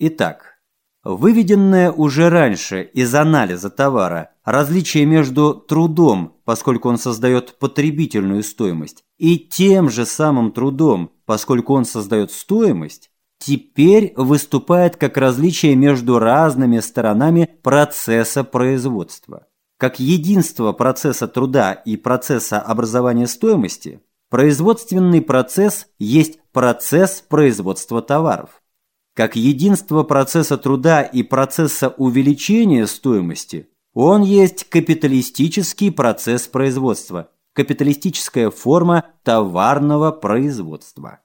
Итак, выведенное уже раньше из анализа товара различие между трудом, поскольку он создает потребительную стоимость, и тем же самым трудом, поскольку он создает стоимость, теперь выступает как различие между разными сторонами процесса производства. Как единство процесса труда и процесса образования стоимости, производственный процесс есть процесс производства товаров. Как единство процесса труда и процесса увеличения стоимости, он есть капиталистический процесс производства, капиталистическая форма товарного производства.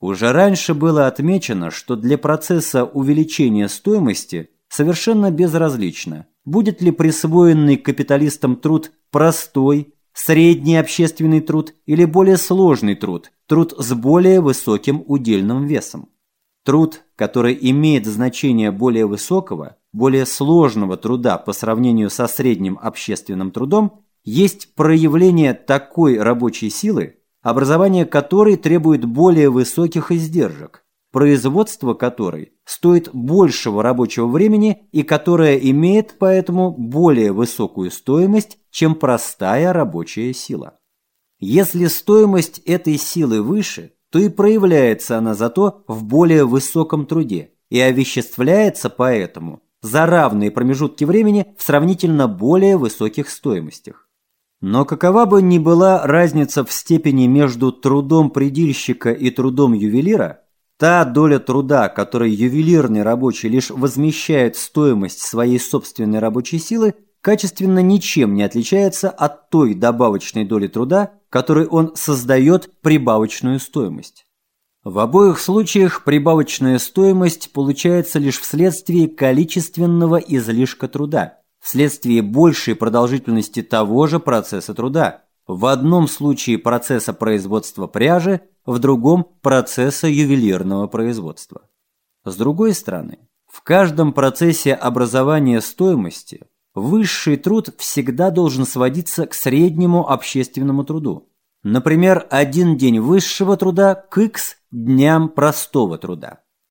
Уже раньше было отмечено, что для процесса увеличения стоимости совершенно безразлично, будет ли присвоенный капиталистам труд простой, средний общественный труд или более сложный труд, труд с более высоким удельным весом. Труд, который имеет значение более высокого, более сложного труда по сравнению со средним общественным трудом, есть проявление такой рабочей силы, образование которой требует более высоких издержек, производство которой стоит большего рабочего времени и которая имеет поэтому более высокую стоимость, чем простая рабочая сила. Если стоимость этой силы выше, то и проявляется она зато в более высоком труде и овеществляется поэтому за равные промежутки времени в сравнительно более высоких стоимостях. Но какова бы ни была разница в степени между трудом предельщика и трудом ювелира, та доля труда, которой ювелирный рабочий лишь возмещает стоимость своей собственной рабочей силы, качественно ничем не отличается от той добавочной доли труда, которой он создает прибавочную стоимость. В обоих случаях прибавочная стоимость получается лишь вследствие количественного излишка труда, вследствие большей продолжительности того же процесса труда. В одном случае процесса производства пряжи, в другом – процесса ювелирного производства. С другой стороны, в каждом процессе образования стоимости высший труд всегда должен сводиться к среднему общественному труду. Например, один день высшего труда к x дням простого труда.